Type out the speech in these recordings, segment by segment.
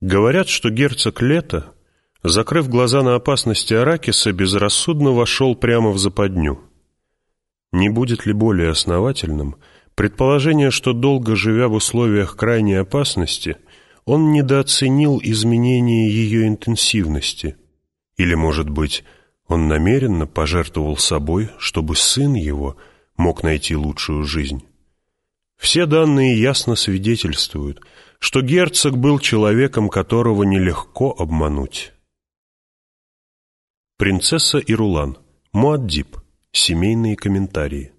Говорят, что герцог Лето, закрыв глаза на опасности Аракиса, безрассудно вошел прямо в западню. Не будет ли более основательным предположение, что долго живя в условиях крайней опасности, он недооценил изменение ее интенсивности? Или, может быть, он намеренно пожертвовал собой, чтобы сын его мог найти лучшую жизнь? Все данные ясно свидетельствуют, что герцог был человеком, которого нелегко обмануть. Принцесса Ирулан. Муаддиб. Семейные комментарии.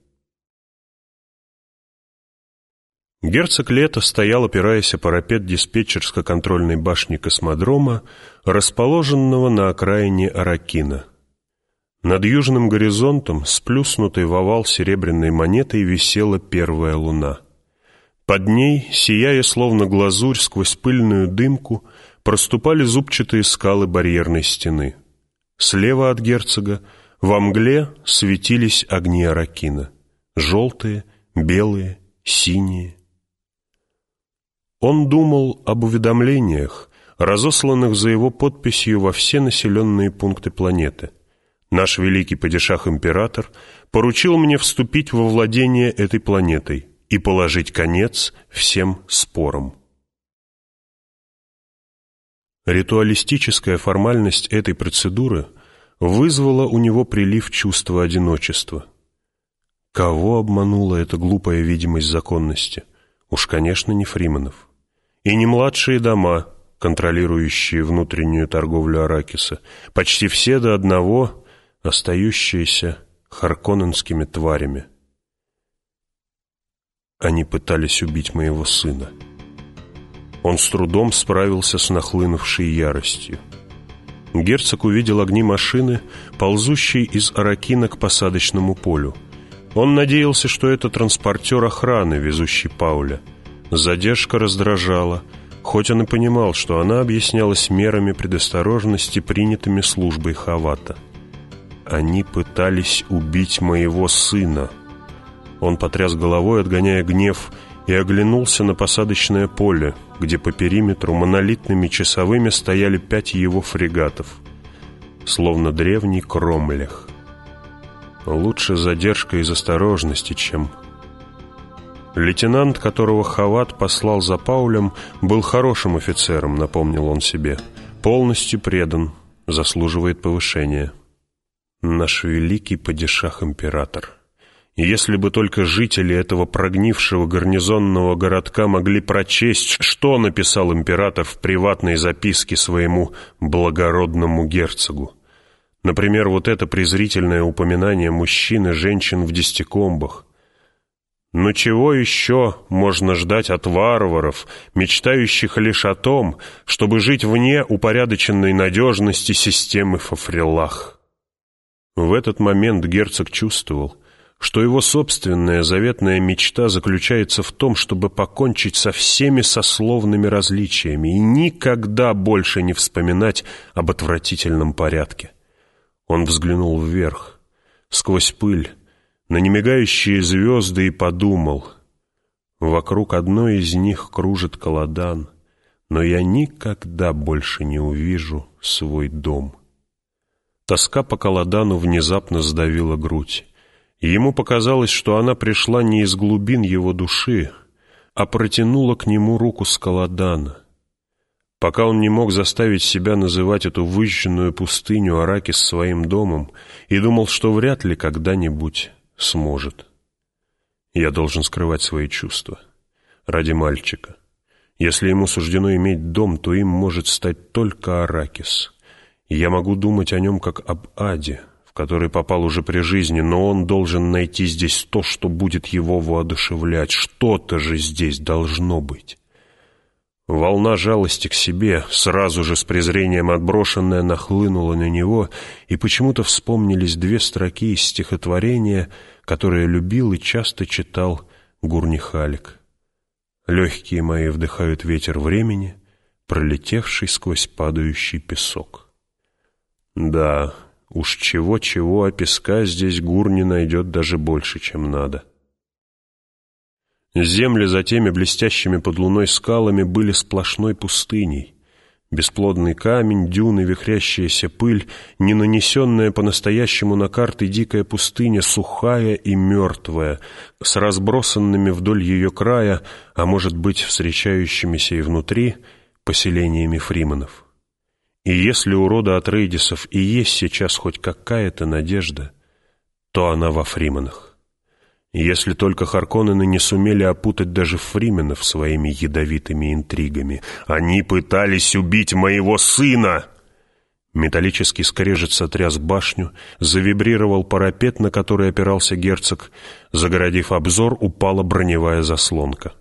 Герцог Лето стоял, опираясь о парапет диспетчерско-контрольной башни космодрома, расположенного на окраине Аракина. Над южным горизонтом, сплюснутой в овал серебряной монетой, висела первая луна — под ней, сияя словно глазурь сквозь пыльную дымку, проступали зубчатые скалы барьерной стены. Слева от герцога во мгле светились огни Аракина. Желтые, белые, синие. Он думал об уведомлениях, разосланных за его подписью во все населенные пункты планеты. Наш великий падишах-император поручил мне вступить во владение этой планетой, и положить конец всем спорам. Ритуалистическая формальность этой процедуры вызвала у него прилив чувства одиночества. Кого обманула эта глупая видимость законности? Уж, конечно, не Фриманов. И не младшие дома, контролирующие внутреннюю торговлю Аракиса, почти все до одного остающиеся харконненскими тварями. Они пытались убить моего сына. Он с трудом справился с нахлынувшей яростью. Герцог увидел огни машины, ползущей из Аракина к посадочному полю. Он надеялся, что это транспортер охраны, везущий Пауля. Задержка раздражала, хоть он и понимал, что она объяснялась мерами предосторожности, принятыми службой Хавата. «Они пытались убить моего сына», он потряс головой, отгоняя гнев, и оглянулся на посадочное поле, где по периметру монолитными часовыми стояли пять его фрегатов, словно древний кромлях. Лучше задержка из осторожности, чем... Лейтенант, которого Хават послал за Паулем, был хорошим офицером, напомнил он себе. Полностью предан, заслуживает повышения. Наш великий падишах-император. Если бы только жители этого прогнившего гарнизонного городка могли прочесть, что написал император в приватной записке своему благородному герцогу. Например, вот это презрительное упоминание мужчин и женщин в десятикомбах. Но чего еще можно ждать от варваров, мечтающих лишь о том, чтобы жить вне упорядоченной надежности системы Фафрелах? В этот момент герцог чувствовал, что его собственная заветная мечта заключается в том, чтобы покончить со всеми сословными различиями и никогда больше не вспоминать об отвратительном порядке. Он взглянул вверх, сквозь пыль, на немигающие звезды и подумал, вокруг одной из них кружит колодан, но я никогда больше не увижу свой дом. Тоска по колодану внезапно сдавила грудь ему показалось, что она пришла не из глубин его души, а протянула к нему руку Скаладана. Пока он не мог заставить себя называть эту выжженную пустыню Аракис своим домом и думал, что вряд ли когда-нибудь сможет. Я должен скрывать свои чувства ради мальчика. Если ему суждено иметь дом, то им может стать только Аракис. я могу думать о нем как об аде, который попал уже при жизни, но он должен найти здесь то, что будет его воодушевлять. Что-то же здесь должно быть. Волна жалости к себе, сразу же с презрением отброшенная, нахлынула на него, и почему-то вспомнились две строки из стихотворения, которые любил и часто читал Гурнихалик. «Легкие мои вдыхают ветер времени, пролетевший сквозь падающий песок». Да, Уж чего-чего, а песка здесь гур не найдет даже больше, чем надо. Земли за теми блестящими под луной скалами были сплошной пустыней. Бесплодный камень, дюны, вихрящаяся пыль, не нанесенная по-настоящему на карты дикая пустыня, сухая и мертвая, с разбросанными вдоль ее края, а может быть, встречающимися и внутри, поселениями фриманов. И если у рода Атрейдисов и есть сейчас хоть какая-то надежда, то она во фриманах. Если только Харконнены не сумели опутать даже фрименов своими ядовитыми интригами. Они пытались убить моего сына!» Металлический скрежет сотряс башню, завибрировал парапет, на который опирался герцог. Загородив обзор, упала броневая заслонка.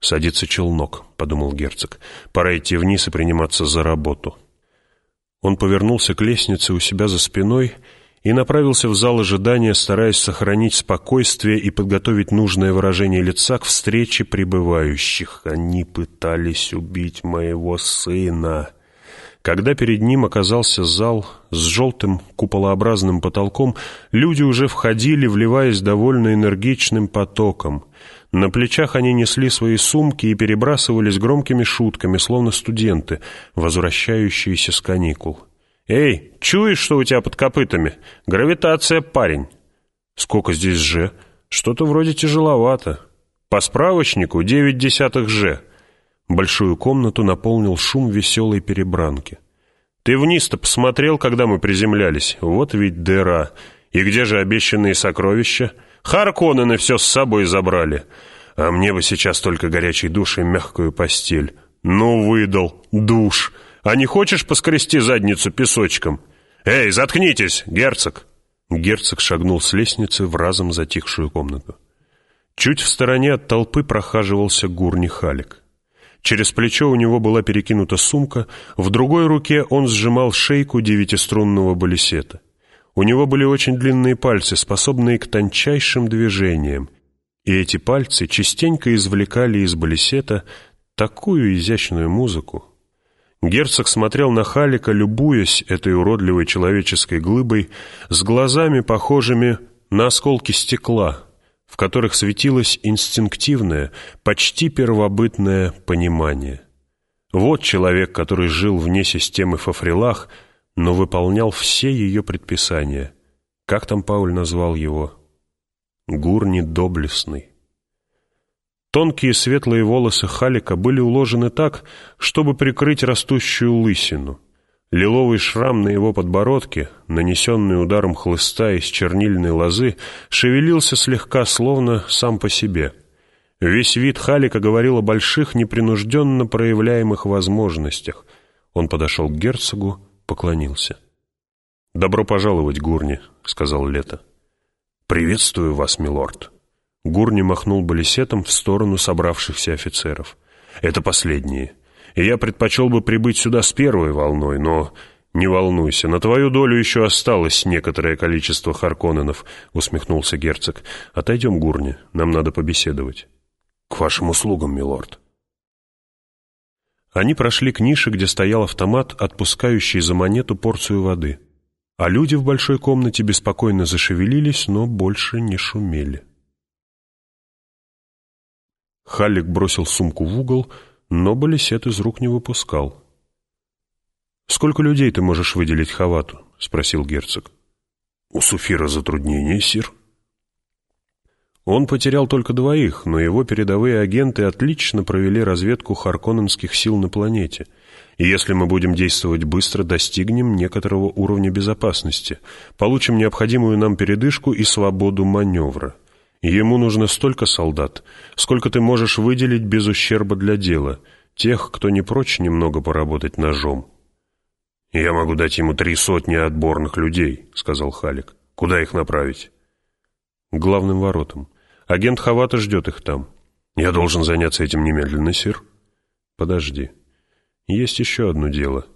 «Садится челнок», — подумал герцог. «Пора идти вниз и приниматься за работу». Он повернулся к лестнице у себя за спиной и направился в зал ожидания, стараясь сохранить спокойствие и подготовить нужное выражение лица к встрече прибывающих. Они пытались убить моего сына. Когда перед ним оказался зал с желтым куполообразным потолком, люди уже входили, вливаясь довольно энергичным потоком. На плечах они несли свои сумки и перебрасывались громкими шутками, словно студенты, возвращающиеся с каникул. «Эй, чуешь, что у тебя под копытами? Гравитация, парень!» «Сколько здесь «Ж»?» «Что-то вроде тяжеловато. По справочнику девять десятых «Ж». Большую комнату наполнил шум веселой перебранки. «Ты вниз-то посмотрел, когда мы приземлялись? Вот ведь дыра. И где же обещанные сокровища? Харконнены все с собой забрали. А мне бы сейчас только горячий душ и мягкую постель. Ну, выдал. Душ!» А не хочешь поскрести задницу песочком? Эй, заткнитесь, герцог!» Герцог шагнул с лестницы в разом затихшую комнату. Чуть в стороне от толпы прохаживался Гурни Халик. Через плечо у него была перекинута сумка, в другой руке он сжимал шейку девятиструнного балисета. У него были очень длинные пальцы, способные к тончайшим движениям, и эти пальцы частенько извлекали из балисета такую изящную музыку, Герцог смотрел на Халика, любуясь этой уродливой человеческой глыбой, с глазами, похожими на осколки стекла, в которых светилось инстинктивное, почти первобытное понимание. Вот человек, который жил вне системы Фафрилах, но выполнял все ее предписания. Как там Пауль назвал его? Гурни доблестный. Тонкие светлые волосы Халика были уложены так, чтобы прикрыть растущую лысину. Лиловый шрам на его подбородке, нанесенный ударом хлыста из чернильной лозы, шевелился слегка, словно сам по себе. Весь вид Халика говорил о больших, непринужденно проявляемых возможностях. Он подошел к герцогу, поклонился. «Добро пожаловать, Гурни», — сказал Лето. «Приветствую вас, милорд». Гурни махнул балисетом в сторону собравшихся офицеров. «Это последние. И я предпочел бы прибыть сюда с первой волной, но не волнуйся, на твою долю еще осталось некоторое количество Харконненов», — усмехнулся герцог. «Отойдем, Гурни, нам надо побеседовать». «К вашим услугам, милорд». Они прошли к нише, где стоял автомат, отпускающий за монету порцию воды. А люди в большой комнате беспокойно зашевелились, но больше не шумели. Халлик бросил сумку в угол, но балисет из рук не выпускал. «Сколько людей ты можешь выделить Хавату?» — спросил герцог. «У Суфира затруднение, сир». Он потерял только двоих, но его передовые агенты отлично провели разведку харконненских сил на планете. И если мы будем действовать быстро, достигнем некоторого уровня безопасности, получим необходимую нам передышку и свободу маневра. Ему нужно столько солдат, сколько ты можешь выделить без ущерба для дела, тех, кто не прочь немного поработать ножом. «Я могу дать ему три сотни отборных людей», — сказал Халик. «Куда их направить?» «К главным воротам. Агент Хавата ждет их там. Я должен заняться этим немедленно, сир». «Подожди. Есть еще одно дело».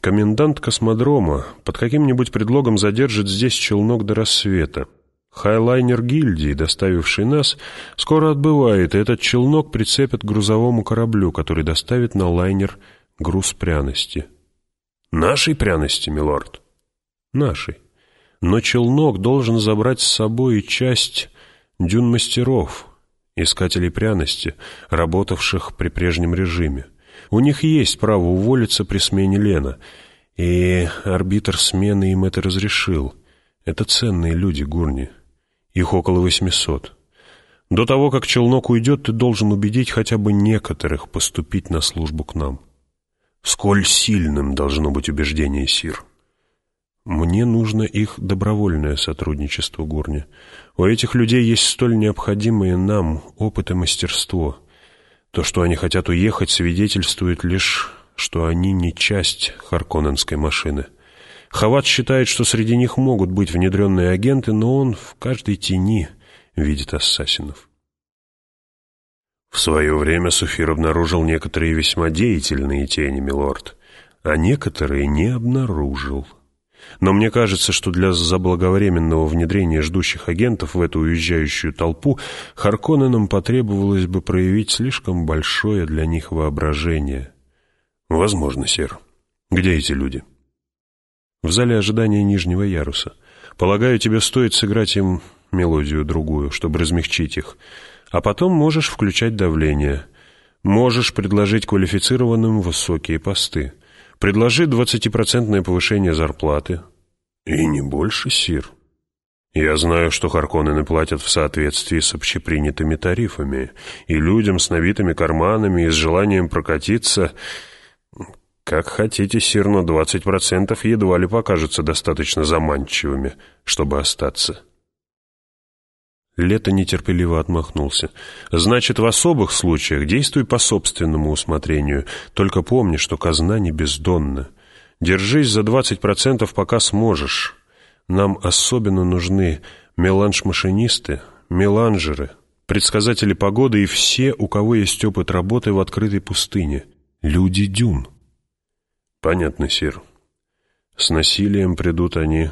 Комендант космодрома под каким-нибудь предлогом задержит здесь челнок до рассвета. Хайлайнер гильдии, доставивший нас, скоро отбывает, и этот челнок прицепят к грузовому кораблю, который доставит на лайнер груз пряности. Нашей пряности, милорд? Нашей. Но челнок должен забрать с собой часть дюн-мастеров, искателей пряности, работавших при прежнем режиме. У них есть право уволиться при смене Лена, и арбитр смены им это разрешил. Это ценные люди, Гурни. Их около восьмисот. До того, как челнок уйдет, ты должен убедить хотя бы некоторых поступить на службу к нам. Сколь сильным должно быть убеждение, Сир? Мне нужно их добровольное сотрудничество, Гурни. У этих людей есть столь необходимые нам опыт и мастерство. То, что они хотят уехать, свидетельствует лишь, что они не часть Харконненской машины. Хават считает, что среди них могут быть внедренные агенты, но он в каждой тени видит ассасинов. В свое время Суфир обнаружил некоторые весьма деятельные тени, милорд, а некоторые не обнаружил. Но мне кажется, что для заблаговременного внедрения ждущих агентов в эту уезжающую толпу Харконненам потребовалось бы проявить слишком большое для них воображение. Возможно, сэр. Где эти люди? В зале ожидания нижнего яруса. Полагаю, тебе стоит сыграть им мелодию другую, чтобы размягчить их. А потом можешь включать давление. Можешь предложить квалифицированным высокие посты. Предложи двадцатипроцентное повышение зарплаты. И не больше, Сир. Я знаю, что Харконнены платят в соответствии с общепринятыми тарифами, и людям с набитыми карманами и с желанием прокатиться... Как хотите, Сир, но двадцать процентов едва ли покажутся достаточно заманчивыми, чтобы остаться. Лето нетерпеливо отмахнулся. «Значит, в особых случаях действуй по собственному усмотрению. Только помни, что казна не бездонна. Держись за двадцать процентов, пока сможешь. Нам особенно нужны меланж-машинисты, меланжеры, предсказатели погоды и все, у кого есть опыт работы в открытой пустыне. Люди дюн». «Понятно, Сир. С насилием придут они,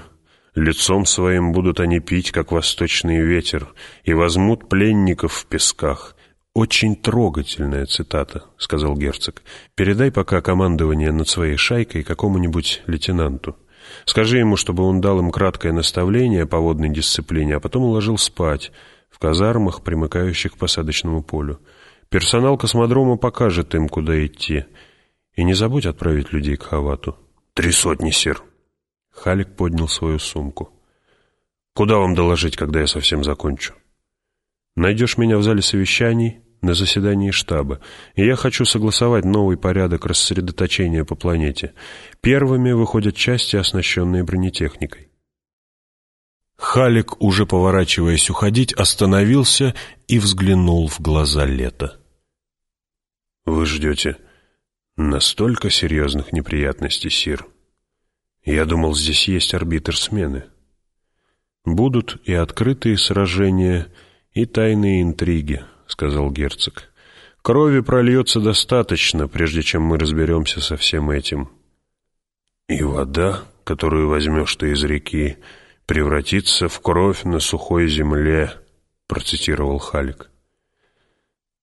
Лицом своим будут они пить, как восточный ветер, и возьмут пленников в песках. «Очень трогательная цитата», — сказал герцог. «Передай пока командование над своей шайкой какому-нибудь лейтенанту. Скажи ему, чтобы он дал им краткое наставление по водной дисциплине, а потом уложил спать в казармах, примыкающих к посадочному полю. Персонал космодрома покажет им, куда идти. И не забудь отправить людей к Хавату». «Три сотни, сир», Халик поднял свою сумку. «Куда вам доложить, когда я совсем закончу?» «Найдешь меня в зале совещаний на заседании штаба, и я хочу согласовать новый порядок рассредоточения по планете. Первыми выходят части, оснащенные бронетехникой». Халик, уже поворачиваясь уходить, остановился и взглянул в глаза лета. «Вы ждете настолько серьезных неприятностей, Сир?» Я думал, здесь есть арбитр смены. Будут и открытые сражения, и тайные интриги, сказал герцог. Крови прольется достаточно, прежде чем мы разберемся со всем этим. И вода, которую возьмешь ты из реки, превратится в кровь на сухой земле, процитировал Халик.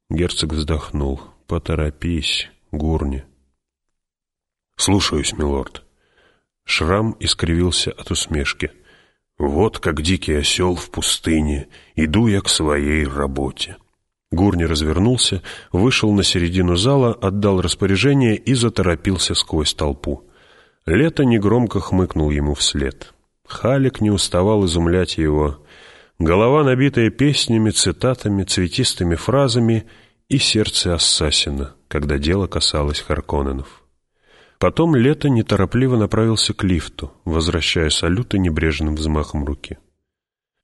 Герцог вздохнул. «Поторопись, Гурни». «Слушаюсь, милорд». Шрам искривился от усмешки. «Вот как дикий осел в пустыне, иду я к своей работе». Гурни развернулся, вышел на середину зала, отдал распоряжение и заторопился сквозь толпу. Лето негромко хмыкнул ему вслед. Халик не уставал изумлять его. Голова, набитая песнями, цитатами, цветистыми фразами и сердце ассасина, когда дело касалось Харконненов. Потом Лето неторопливо направился к лифту, возвращая салюты небрежным взмахом руки.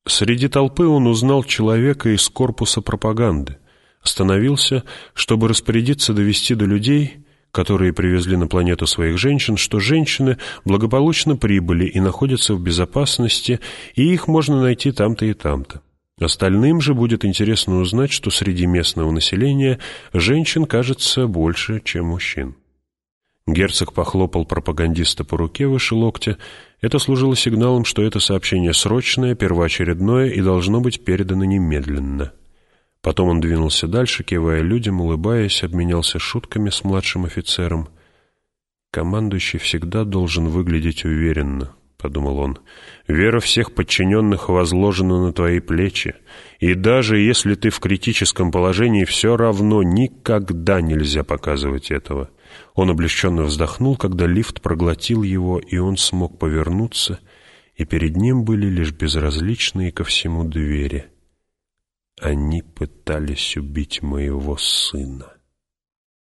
Среди толпы он узнал человека из корпуса пропаганды, остановился, чтобы распорядиться довести до людей, которые привезли на планету своих женщин, что женщины благополучно прибыли и находятся в безопасности, и их можно найти там-то и там-то. Остальным же будет интересно узнать, что среди местного населения женщин кажется больше, чем мужчин. Герцог похлопал пропагандиста по руке выше локтя. Это служило сигналом, что это сообщение срочное, первоочередное и должно быть передано немедленно. Потом он двинулся дальше, кивая людям, улыбаясь, обменялся шутками с младшим офицером. «Командующий всегда должен выглядеть уверенно», — подумал он. «Вера всех подчиненных возложена на твои плечи, и даже если ты в критическом положении, все равно никогда нельзя показывать этого». Он облегченно вздохнул, когда лифт проглотил его, и он смог повернуться, и перед ним были лишь безразличные ко всему двери. Они пытались убить моего сына.